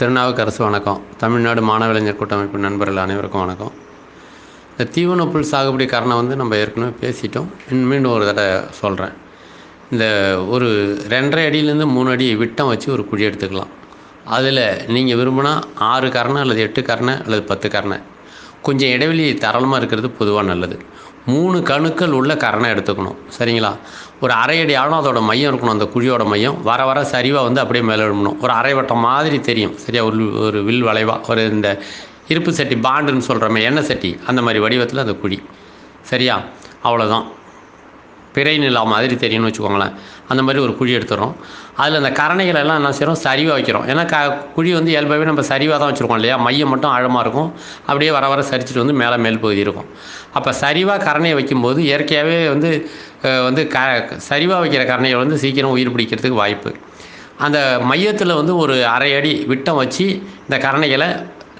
திருநாவுக்கரசு வணக்கம். தமிழ்நாடு மாணவலைஞர் கூட்டமைப்பு நண்பர்கள் அனைவருக்கும் வணக்கம். இந்த தீவன புல் சாகுபடி காரணம் வந்து நம்ம ஏற்கனவே பேசிட்டோம். இன்னும் மீண்டும் ஒரு தடவை சொல்கிறேன் இந்த ஒரு ரெண்டரை அடியிலேருந்து மூணு அடி விட்டம் வச்சு ஒரு குழி எடுத்துக்கலாம். அதில் நீங்கள் விரும்பினா ஆறு கரணை அல்லது எட்டு கரணை அல்லது பத்து கரணை. கொஞ்சம் இடைவெளி தரளமாக இருக்கிறது பொதுவாக நல்லது. மூணு கணுக்கள் உள்ள கரணை எடுத்துக்கணும். சரிங்களா? ஒரு அரை அடி ஆழம் அதோட மையம் இருக்கணும் அந்த குழியோட மையம். வர வர சரிவாக வந்து அப்படியே மேலே எழும்பணும் ஒரு அரை வட்டம் மாதிரி தெரியும். சரியா? ஒரு ஒரு வில் வளைவாக ஒரு இந்த இருப்பு சட்டி பாண்டுன்னு சொல்கிறோமே எண்ணெய் சட்டி அந்த மாதிரி வடிவத்தில் அந்த குழி. சரியா? அவ்வளோதான் பிறை நிலா மாதிரி தெரியும்னு வச்சுக்கோங்களேன். அந்த மாதிரி ஒரு குழி எடுத்துடுறோம் அதில் அந்த கரணைகள் எல்லாம் என்ன செய்கிறோம் சரிவாக வைக்கிறோம். ஏன்னா க குழி வந்து இயல்பாகவே நம்ம சரிவாக தான் வச்சுருக்கோம் இல்லையா? மையம் மட்டும் ஆழமாக இருக்கும். அப்படியே வர வர சரிச்சுட்டு வந்து மேலே மேல் பகுதி இருக்கும். அப்போ சரிவாக கரணையை வைக்கும்போது இயற்கையாகவே வந்து வந்து க சரிவாக வைக்கிற கரணையை வந்து சீக்கிரம் உயிர் பிடிக்கிறதுக்கு வாய்ப்பு. அந்த மையத்தில் வந்து ஒரு அரை அடி விட்டம் வச்சு இந்த கரணைகளை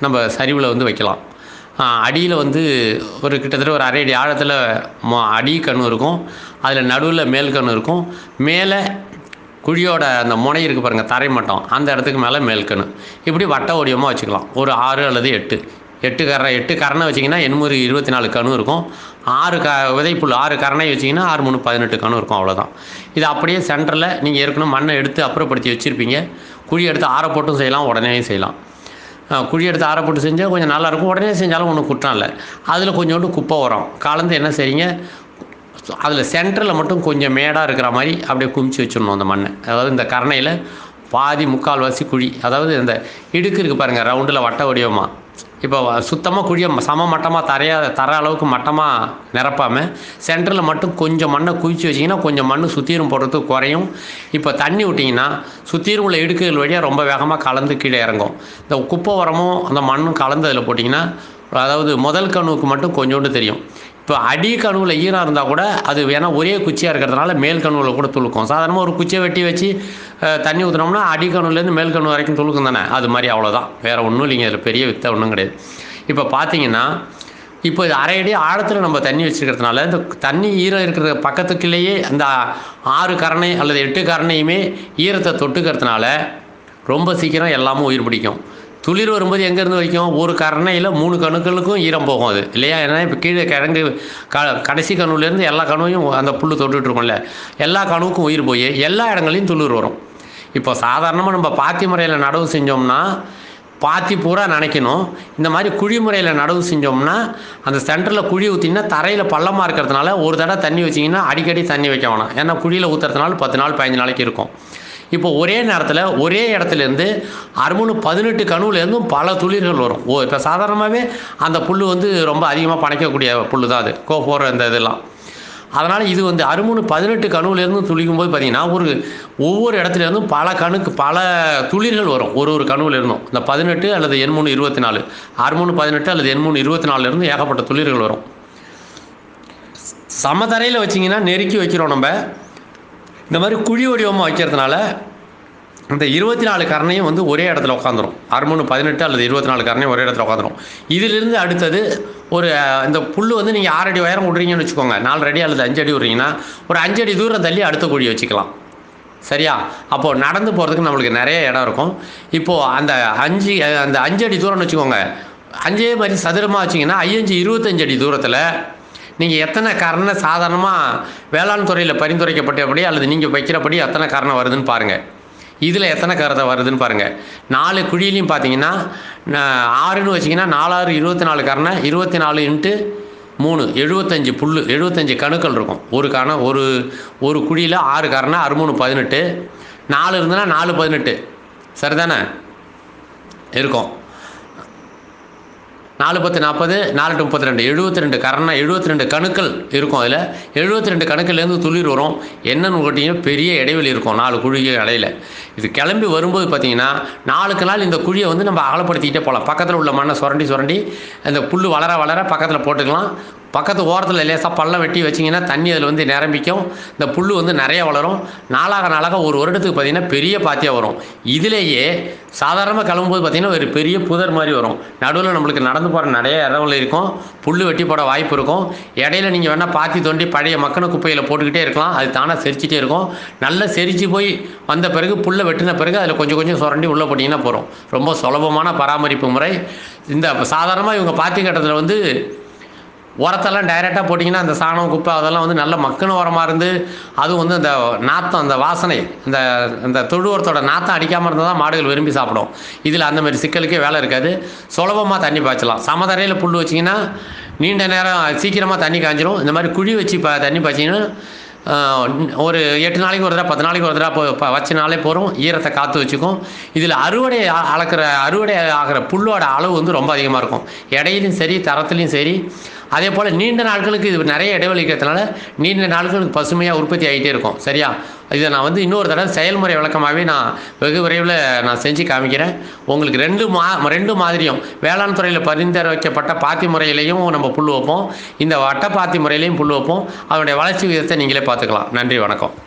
நம்ம சரிவில் வந்து வைக்கலாம். அடியில் வந்து ஒரு கிட்டத்தட்ட ஒரு அரை அடி ஆழத்தில் மொ அடி கண் இருக்கும். அதில் நடுவில் மேல் கண் இருக்கும். மேலே குழியோட அந்த முனை இருக்குது பாருங்கள் தரை மட்டம். அந்த இடத்துக்கு மேலே மேல் கண் இப்படி வட்ட ஓடியமாக வச்சுக்கலாம். ஒரு ஆறு அல்லது எட்டு. எட்டு கரை எட்டு கரணை வச்சிங்கன்னா எண்பது இருபத்தி நாலு கணு இருக்கும். ஆறு க விதைப்புல் ஆறு கரணை வச்சிங்கன்னா ஆறு மூணு பதினெட்டு கணு இருக்கும் அவ்வளோதான் இது அப்படியே சென்டரில் நீங்கள் ஏற்கனவே மண்ணை எடுத்து அப்புறப்படுத்தி வச்சுருப்பீங்க. குழி எடுத்து ஆற போட்டும் செய்யலாம் உடனே செய்யலாம். குழி எடுத்து ஆற போட்டு செஞ்சால் கொஞ்சம் நல்லாயிருக்கும். உடனே செஞ்சாலும் ஒன்றும் குற்றம் இல்லை. அதில் கொஞ்சோண்டு குப்பை உரம். கலந்து என்ன செய்றீங்க? அதில் சென்டரில் மட்டும் கொஞ்சம் மேடாக இருக்கிற மாதிரி அப்படியே குமிச்சு வச்சிடணும் அந்த மண்ணை. அதாவது இந்த கரணையில் பாதி முக்கால்வாசி குழி அதாவது இந்த இடுக்கு இருக்குது பாருங்கள் ரவுண்டில் வட்ட வடிவமாக இப்போ சுத்தமாக குழியை சம மட்டமாக தரையா தர அளவுக்கு மட்டமாக நிரப்பாமல் சென்டரில் மட்டும் கொஞ்சம் மண்ணை குவிச்சு வச்சிங்கன்னா கொஞ்சம் மண் சுத்தீரும் போடுறதுக்கு குறையும். இப்போ தண்ணி விட்டிங்கன்னா சுத்தீரும் உள்ள இடுக்குகள் வழியாக ரொம்ப வேகமாக கலந்து கீழே இறங்கும். இந்த குப்பை உரமும் அந்த மண்ணும் கலந்து அதில் போட்டிங்கன்னா அதாவது முதல் கணுவுக்கு மட்டும் கொஞ்சோண்டு தெரியும். இப்போ அடி கணுவில் ஈரம் இருந்தால் கூட அது வேணால் ஒரே குச்சியாக இருக்கிறதுனால மேல் கணுவில் கூட துளுக்கும். சாதாரணமாக ஒரு குச்சியை வெட்டி வச்சு தண்ணி ஊற்றினோம்னா அடி கணுலேருந்து மேல் கணு வரைக்கும் துளுக்கும் தானே. அது மாதிரி அவ்வளோதான் வேறு ஒன்றும் இல்லைங்க. அதில் பெரிய வித்தை ஒன்றும் கிடையாது. இப்போ பார்த்தீங்கன்னா இப்போ இது அரை அடி ஆழத்தில் நம்ம தண்ணி வச்சுருக்கிறதுனால இந்த தண்ணி ஈரம் இருக்கிற பக்கத்துக்குள்ளேயே அந்த ஆறு கரணை அல்லது எட்டு கரணையுமே ஈரத்தை தொட்டுக்கிறதுனால ரொம்ப சீக்கிரம் எல்லாமும் உயிர் பிடிக்கும். துளிர் வரும்போது எங்கேருந்து வைக்கும்? ஒரு கரணையில் மூணு கணுக்களுக்கும் ஈரம் போகும் அது. இல்லையா? ஏன்னா இப்போ கீழே கிழங்கு க கடைசி கணுவிலேருந்து எல்லா கணுவையும் அந்த புல் தொட்டுட்ருக்கோம்ல எல்லா கணுவுக்கும் உயிர் போய் எல்லா இடங்களையும் துளிர் வரும். இப்போ சாதாரணமாக நம்ம பாத்தி முறையில் நடவு செஞ்சோம்னா பாத்தி பூரா நினைக்கணும். இந்த மாதிரி குழி முறையில் நடவு செஞ்சோம்னா அந்த சென்டரில் குழி ஊற்றிங்கன்னா தரையில் பள்ளமாக இருக்கிறதுனால ஒரு தடவை தண்ணி வச்சிங்கன்னா அடிக்கடி தண்ணி வைக்க வேணாம். ஏன்னா குழியில் ஊற்றுறதுனால பத்து நாள் பதினஞ்சு நாளைக்கு இருக்கும். இப்போ ஒரே நேரத்தில் ஒரே இடத்துலேருந்து அறுபது பதினெட்டு கணுவிலேருந்தும் பல துளிர்கள் வரும். ஓ இப்போ சாதாரணமாகவே அந்த புல் வந்து ரொம்ப அதிகமாக பனைக்கக்கூடிய புல் தான் அது. கோஃபோர் அந்த இதெல்லாம். அதனால் இது வந்து அறுமூணு பதினெட்டு கணுவிலேருந்து துளிக்கும் போது பார்த்தீங்கன்னா ஒரு ஒவ்வொரு இடத்துலேருந்தும் பல கணுக்கு பல துளிர்கள் வரும். ஒரு ஒரு கணுவிலேருந்தும். இந்த பதினெட்டு அல்லது எண்மூணு இருபத்தி நாலு அறுமூணு பதினெட்டு அல்லது எண்மூணு இருபத்தி நாலுலேருந்து ஏகப்பட்ட துளிர்கள் வரும். சமதரையில் வச்சிங்கன்னா நெருக்கி வைக்கிறோம் நம்ம. இந்த மாதிரி குழி வடிவமாக வைக்கிறதுனால இந்த இருபத்தி நாலு கரணையும் வந்து ஒரே இடத்துல உட்காந்துரும். அறுமூணு பதினெட்டு அல்லது இருபத்தி நாலு கரணையும் ஒரே இடத்துல உட்காந்துரும். இதிலிருந்து அடுத்தது ஒரு இந்த புல் வந்து நீங்கள் ஆறு அடி உயரம் விட்றீங்கன்னு வச்சுக்கோங்க. நாலு அடி அல்லது அஞ்சு அடி விட்றீங்கன்னா ஒரு அஞ்சு அடி தூரம் தள்ளி அடுத்த குழி வச்சுக்கலாம். சரியா? அப்போது நடந்து போகிறதுக்கு நம்மளுக்கு நிறைய இடம் இருக்கும். இப்போது அந்த அஞ்சு அந்த அஞ்சு அடி தூரம்னு வச்சுக்கோங்க. அஞ்சே மாதிரி சதுரமாக வச்சிங்கன்னா ஐயஞ்சு இருபத்தஞ்சு அடி தூரத்தில் நீங்கள் எத்தனை கரணை சாதாரணமாக வேளாண் துறையில் பரிந்துரைக்கப்பட்டபடி அல்லது நீங்கள் வைக்கிறபடி எத்தனை கரணம் வருதுன்னு பாருங்கள் இதில் எத்தனை கருத்தை வருதுன்னு பாருங்கள் நாலு குழியிலையும் பார்த்தீங்கன்னா ஆறுன்னு வச்சிங்கன்னா நாலாறு இருபத்தி நாலு கரணை இருபத்தி நாலு இன்ட்டு மூணு எழுபத்தஞ்சு புல் எழுபத்தஞ்சு கணுக்கள் இருக்கும். ஒரு கண ஒரு ஒரு குழியில் ஆறு கரணை அறுமூணு பதினெட்டு. நாலு இருந்ததுன்னா நாலு பதினெட்டு. சரிதானே? இருக்கும். நாலு பத்து நாற்பது நாலு டு முப்பத்தி ரெண்டு எழுபத்தி ரெண்டு கரணை எழுபத்தி ரெண்டு கணுக்கள் இருக்கும் அதில். எழுபத்தி ரெண்டு கணுக்கள்லேருந்து துளிர் வரும். என்னன்னு கேட்டிங்கன்னா பெரிய இடைவெளி இருக்கும் நாலு குழிக்கு இடையில இது கிளம்பி வரும்போது பார்த்தீங்கன்னா நாளுக்கு நாள் இந்த குழியை வந்து நம்ம அகலப்படுத்திக்கிட்டே போகலாம். பக்கத்தில் உள்ள மண்ணை சுரண்டி சுரண்டி அந்த புல் வளர வளர பக்கத்தில் போட்டுக்கலாம். பக்கத்து ஓரத்தில் லேசாக பள்ளம் வெட்டி வச்சிங்கன்னா தண்ணி அதில் வந்து நிரம்பிக்கும். இந்த புல் வந்து நிறைய வளரும். நாளாக நாளாக ஒரு வருடத்துக்கு பார்த்திங்கன்னா பெரிய பாத்தியாக வரும். இதிலேயே சாதாரணமாக கிளம்பும்போது பார்த்திங்கன்னா ஒரு பெரிய புதர் மாதிரி வரும். நடுவில் நம்மளுக்கு நடந்து போகிற நிறைய இடங்கள் இருக்கும். புல் வெட்டி போட வாய்ப்பு இருக்கும். இடையில நீங்கள் வேணால் பாத்தி தோண்டி பழைய மக்கின குப்பையில் போட்டுக்கிட்டே இருக்கலாம். அது தானாக செரிச்சிட்டே இருக்கும். நல்லா செரிச்சு போய் வந்த பிறகு புல்லை வெட்டின பிறகு அதில் கொஞ்சம் கொஞ்சம் சுரண்டி உள்ளே போட்டிங்கன்னா போகிறோம் ரொம்ப சுலபமான பராமரிப்பு முறை. இந்த சாதாரணமாக இவங்க பாத்தி கட்டத்தில் வந்து உரத்தெல்லாம் டைரெக்டாக போட்டிங்கன்னா அந்த சாணம் குப்பை அதெல்லாம் வந்து நல்ல மக்குன உரமாக இருந்து அதுவும் வந்து அந்த நாத்தம் அந்த வாசனை அந்த அந்த தொழு உரத்தோட நாத்தம் அடிக்காமல் இருந்தால் தான் மாடுகள் விரும்பி சாப்பிடும். இதில் அந்த மாதிரி சிக்கலுக்கே வேலை இருக்காது. சுலபமாக தண்ணி பாய்ச்சலாம். சமதரையில் புல் வச்சிங்கன்னா நீண்ட நேரம் சீக்கிரமாக தண்ணி காய்ஞ்சிரும் இந்த மாதிரி குழி வச்சு இப்போ தண்ணி பாய்ச்சிங்கன்னா ஒரு எட்டு நாளைக்கு ஒரு தடவை பத்து நாளைக்கு ஒரு தடவை இப்போ வச்சுனாலே போகிறோம் ஈரத்தை காற்று வச்சுக்கும். இதில் அறுவடை அளக்கிற அறுவடை ஆகிற புல்லோட அளவு வந்து ரொம்ப அதிகமாக இருக்கும். இடையிலையும் சரி தரத்துலையும் சரி. அதே போல் நீண்ட நாட்களுக்கு இது நிறைய இடைவெளி இருக்கிறதுனால நீண்ட நாட்களுக்கு பசுமையாக உற்பத்தி ஆகிட்டே இருக்கும். சரியா? இதை நான் வந்து இன்னொரு தடவை செயல்முறை விளக்கமாகவே நான் வெகு விரைவில் நான் செஞ்சு காமிக்கிறேன். உங்களுக்கு ரெண்டு மா ரெண்டு மாதிரியும் வேளாண் துறையில் பரிந்துரைக்கப்பட்ட பாத்தி முறையிலையும் நம்ம புல் வைப்போம். இந்த வட்ட பாத்தி முறையிலையும் புல் வைப்போம். அதனுடைய வளர்ச்சி விகிதத்தை நீங்களே பார்த்துக்கலாம். நன்றி வணக்கம்.